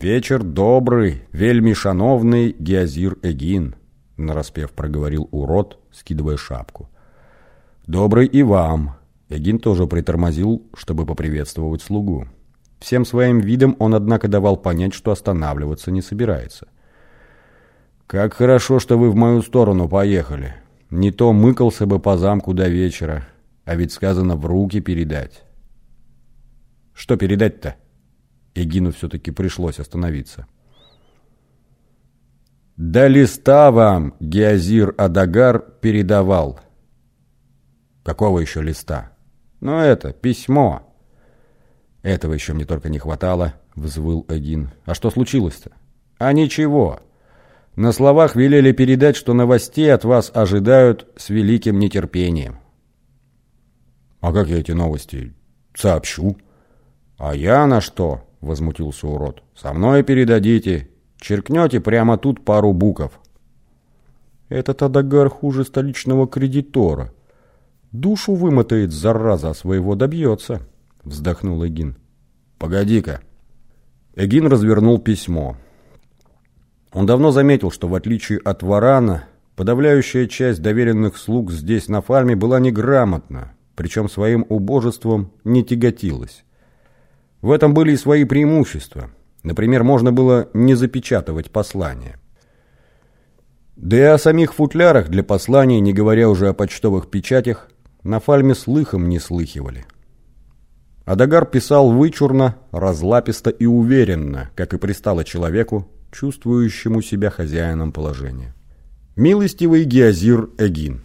«Вечер добрый, вельми шановный Геозир Эгин», — нараспев проговорил урод, скидывая шапку. «Добрый и вам». Эгин тоже притормозил, чтобы поприветствовать слугу. Всем своим видом он, однако, давал понять, что останавливаться не собирается. «Как хорошо, что вы в мою сторону поехали. Не то мыкался бы по замку до вечера, а ведь сказано в руки передать». «Что передать-то?» Эгину все-таки пришлось остановиться. «Да листа вам Геозир Адагар передавал». «Какого еще листа?» «Ну это, письмо». «Этого еще мне только не хватало», — взвыл Эгин. «А что случилось-то?» «А ничего. На словах велели передать, что новостей от вас ожидают с великим нетерпением». «А как я эти новости сообщу?» «А я на что?» — возмутился урод. «Со мной передадите. Черкнете прямо тут пару букв». «Этот Адагар хуже столичного кредитора. Душу вымотает, зараза, своего добьется», — вздохнул Эгин. «Погоди-ка». Эгин развернул письмо. Он давно заметил, что в отличие от Варана, подавляющая часть доверенных слуг здесь на фарме была неграмотна, причем своим убожеством не тяготилась. В этом были и свои преимущества. Например, можно было не запечатывать послание. Да и о самих футлярах для посланий, не говоря уже о почтовых печатях, на фальме слыхом не слыхивали. Адагар писал вычурно, разлаписто и уверенно, как и пристало человеку, чувствующему себя хозяином положения. Милостивый Геозир Эгин,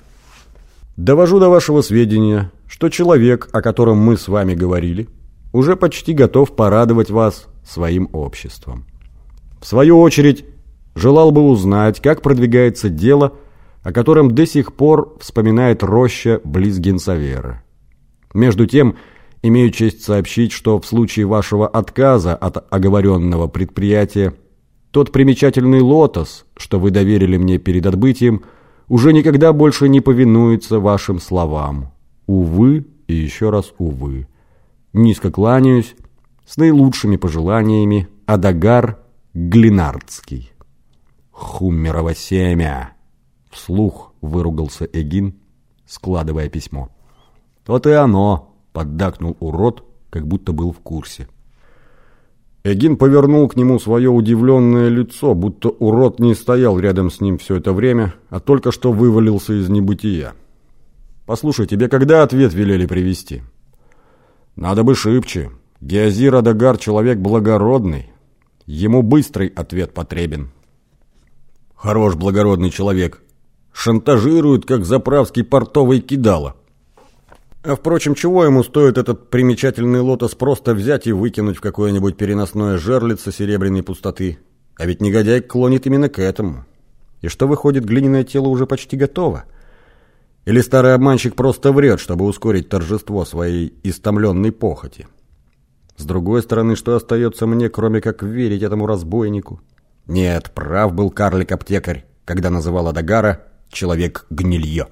довожу до вашего сведения, что человек, о котором мы с вами говорили, уже почти готов порадовать вас своим обществом. В свою очередь, желал бы узнать, как продвигается дело, о котором до сих пор вспоминает роща близ Генсавера. Между тем, имею честь сообщить, что в случае вашего отказа от оговоренного предприятия, тот примечательный лотос, что вы доверили мне перед отбытием, уже никогда больше не повинуется вашим словам. Увы и еще раз увы. Низко кланяюсь, с наилучшими пожеланиями, Адагар Глинардский. Хуммерово семя! Вслух выругался Эгин, складывая письмо. Вот и оно, поддакнул урод, как будто был в курсе. Эгин повернул к нему свое удивленное лицо, будто урод не стоял рядом с ним все это время, а только что вывалился из небытия. «Послушай, тебе когда ответ велели привести? Надо бы шибче. Геозир Адагар человек благородный. Ему быстрый ответ потребен. Хорош благородный человек. Шантажирует, как заправский портовый кидало. А впрочем, чего ему стоит этот примечательный лотос просто взять и выкинуть в какое-нибудь переносное жерлице серебряной пустоты? А ведь негодяй клонит именно к этому. И что выходит, глиняное тело уже почти готово. Или старый обманщик просто врет, чтобы ускорить торжество своей истомленной похоти? С другой стороны, что остается мне, кроме как верить этому разбойнику? Нет, прав был карлик-аптекарь, когда называл Адагара «человек-гнилье».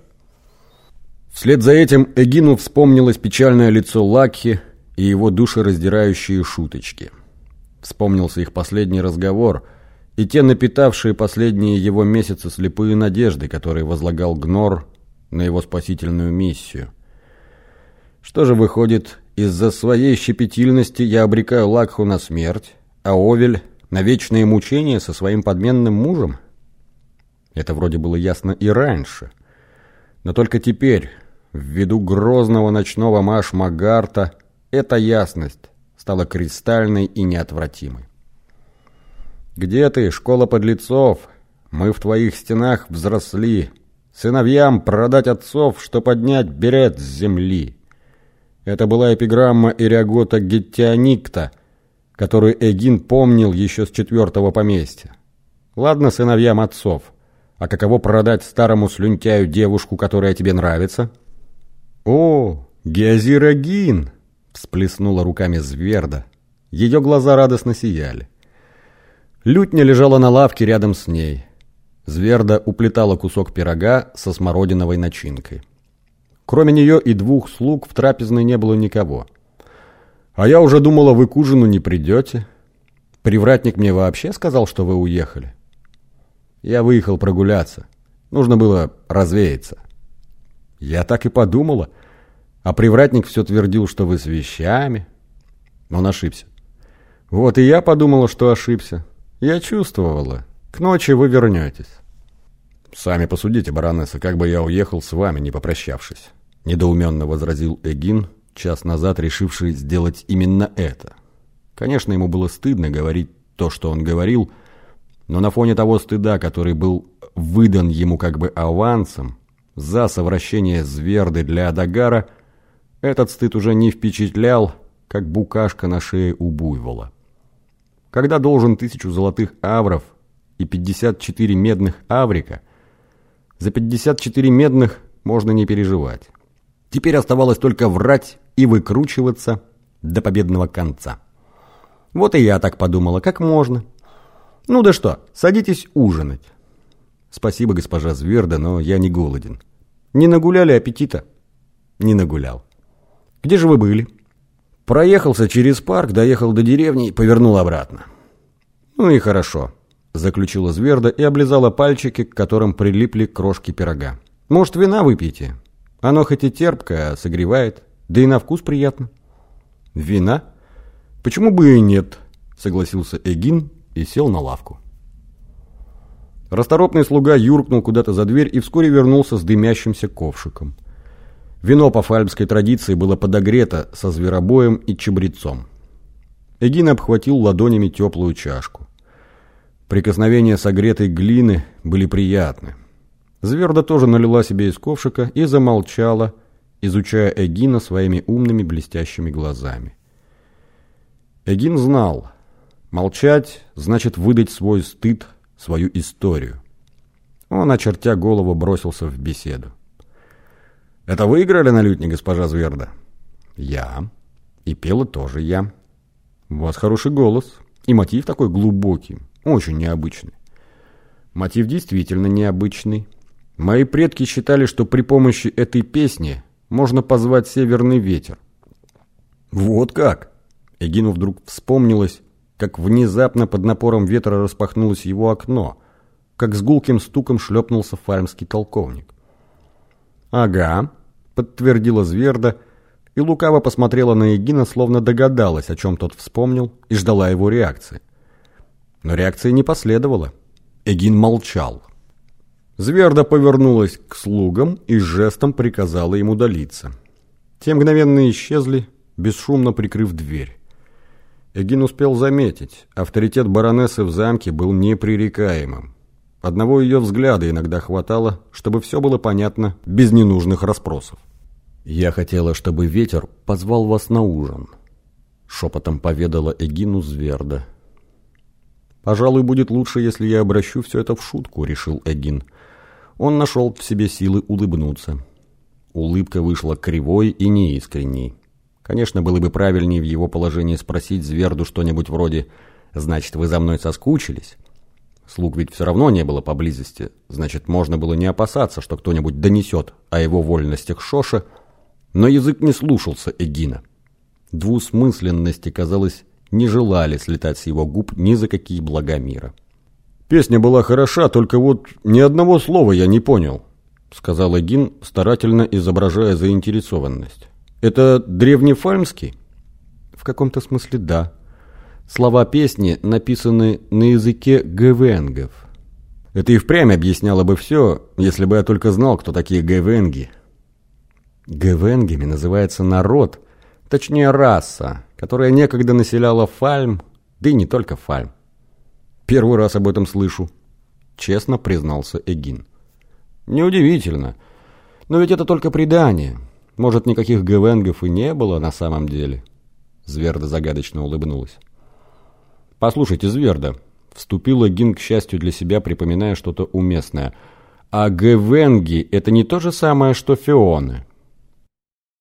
Вслед за этим Эгину вспомнилось печальное лицо Лакхи и его душераздирающие шуточки. Вспомнился их последний разговор и те напитавшие последние его месяцы слепые надежды, которые возлагал Гнор на его спасительную миссию. Что же выходит, из-за своей щепетильности я обрекаю Лакху на смерть, а Овель на вечные мучения со своим подменным мужем? Это вроде было ясно и раньше. Но только теперь, ввиду грозного ночного Маш Магарта, эта ясность стала кристальной и неотвратимой. «Где ты, школа подлецов? Мы в твоих стенах взросли, Сыновьям продать отцов, что поднять берет с земли. Это была эпиграмма Ириагота Геттионикта, которую Эгин помнил еще с четвертого поместья. Ладно сыновьям отцов, а каково продать старому слюнтяю девушку, которая тебе нравится? О, Геозирагин! всплеснула руками Зверда. Ее глаза радостно сияли. Лютня лежала на лавке рядом с ней. Зверда уплетала кусок пирога со смородиновой начинкой. Кроме нее и двух слуг в трапезной не было никого. «А я уже думала, вы к ужину не придете». Привратник мне вообще сказал, что вы уехали. Я выехал прогуляться. Нужно было развеяться. Я так и подумала. А привратник все твердил, что вы с вещами. Он ошибся. Вот и я подумала, что ошибся. Я чувствовала. К ночи вы вернетесь. Сами посудите, баронесса, как бы я уехал с вами, не попрощавшись. Недоуменно возразил Эгин, час назад решивший сделать именно это. Конечно, ему было стыдно говорить то, что он говорил, но на фоне того стыда, который был выдан ему как бы авансом за совращение Зверды для Адагара, этот стыд уже не впечатлял, как букашка на шее у буйвола. Когда должен тысячу золотых авров и 54 медных аврика, за 54 медных можно не переживать. Теперь оставалось только врать и выкручиваться до победного конца. Вот и я так подумала, как можно. Ну да что, садитесь ужинать. Спасибо, госпожа Зверда, но я не голоден. Не нагуляли аппетита? Не нагулял. Где же вы были? Проехался через парк, доехал до деревни и повернул обратно. Ну и хорошо, заключила Зверда и облизала пальчики, к которым прилипли крошки пирога. Может, вина выпьете? Оно хоть и терпкое, а согревает, да и на вкус приятно. Вина? Почему бы и нет, согласился Эгин и сел на лавку. Расторопный слуга юркнул куда-то за дверь и вскоре вернулся с дымящимся ковшиком. Вино по фальмской традиции было подогрето со зверобоем и чабрецом. Эгин обхватил ладонями теплую чашку. Прикосновения согретой глины были приятны. Зверда тоже налила себе из ковшика и замолчала, изучая Эгина своими умными блестящими глазами. Эгин знал, молчать значит выдать свой стыд, свою историю. Он, очертя голову, бросился в беседу. «Это вы играли на лютне, госпожа Зверда?» «Я. И пела тоже я. У вас хороший голос. И мотив такой глубокий, очень необычный». «Мотив действительно необычный». Мои предки считали, что при помощи этой песни можно позвать северный ветер. Вот как! Эгину вдруг вспомнилось, как внезапно под напором ветра распахнулось его окно, как с гулким стуком шлепнулся фальмский толковник. «Ага», — подтвердила Зверда, и лукаво посмотрела на Эгина, словно догадалась, о чем тот вспомнил, и ждала его реакции. Но реакции не последовало. Эгин молчал. Зверда повернулась к слугам и жестом приказала им удалиться. Те мгновенно исчезли, бесшумно прикрыв дверь. Эгин успел заметить, авторитет баронессы в замке был непререкаемым. Одного ее взгляда иногда хватало, чтобы все было понятно, без ненужных расспросов. «Я хотела, чтобы ветер позвал вас на ужин», — шепотом поведала Эгину Зверда. «Пожалуй, будет лучше, если я обращу все это в шутку», — решил Эгин. Он нашел в себе силы улыбнуться. Улыбка вышла кривой и неискренней. Конечно, было бы правильнее в его положении спросить Зверду что-нибудь вроде «Значит, вы за мной соскучились?» Слуг ведь все равно не было поблизости, значит, можно было не опасаться, что кто-нибудь донесет о его вольностях Шоша, но язык не слушался Эгина. Двусмысленности, казалось, не желали слетать с его губ ни за какие блага мира. «Песня была хороша, только вот ни одного слова я не понял», сказал Эгин, старательно изображая заинтересованность. «Это древнефальмский?» «В каком-то смысле да. Слова песни написаны на языке гвенгов». Это и впрямь объясняло бы все, если бы я только знал, кто такие гвенги. Гвенгами называется народ, точнее раса, которая некогда населяла Фальм, да и не только Фальм. Первый раз об этом слышу, честно признался Эгин. Неудивительно. Но ведь это только предание. Может, никаких гвенгов и не было на самом деле? Зверда загадочно улыбнулась. Послушайте, Зверда, вступила Гин к счастью для себя, припоминая что-то уместное. А гвенги – это не то же самое, что феоны.